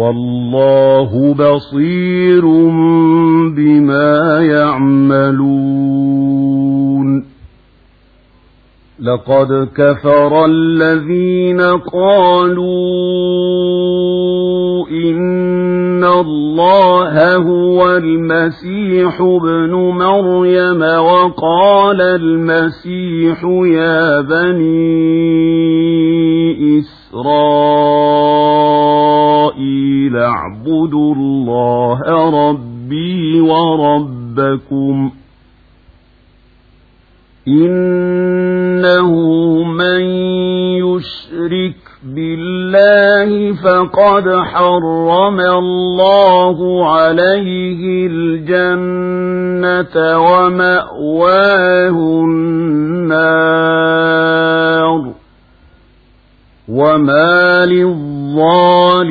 والله بصير بما يعملون. لقد كفر الذين قالوا إن الله هو المسيح ابن مريم وقال المسيح يا بني اعبدوا الله ربي وربكم إنه من يشرك بالله فقد حرم الله عليه الجنة ومأواه النار وما للظالمين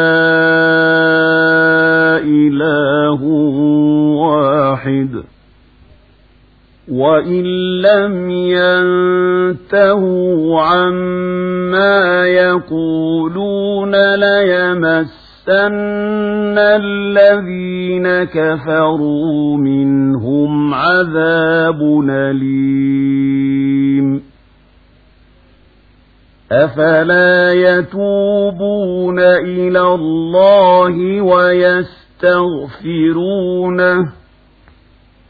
وإن لم ينتهوا عما يقولون ليمسن الذين كفروا منهم عذاب أليم أفلا يتوبون إلى الله ويستغفرونه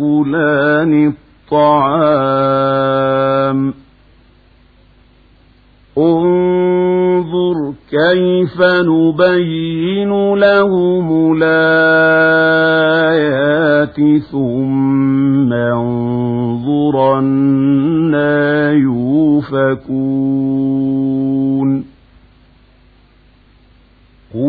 يأكلان الطعام. انظر كيف نبين لهم الآيات ثم انظر أنا يوفكون.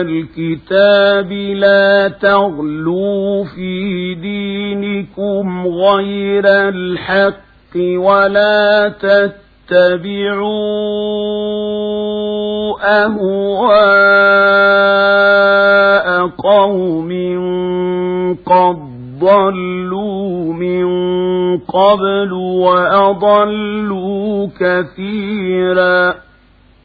الكتاب لا تغلوا في دينكم غير الحق ولا تتبعوا أهواء قوم قد ضلوا من قبل وأضلوا كثيراً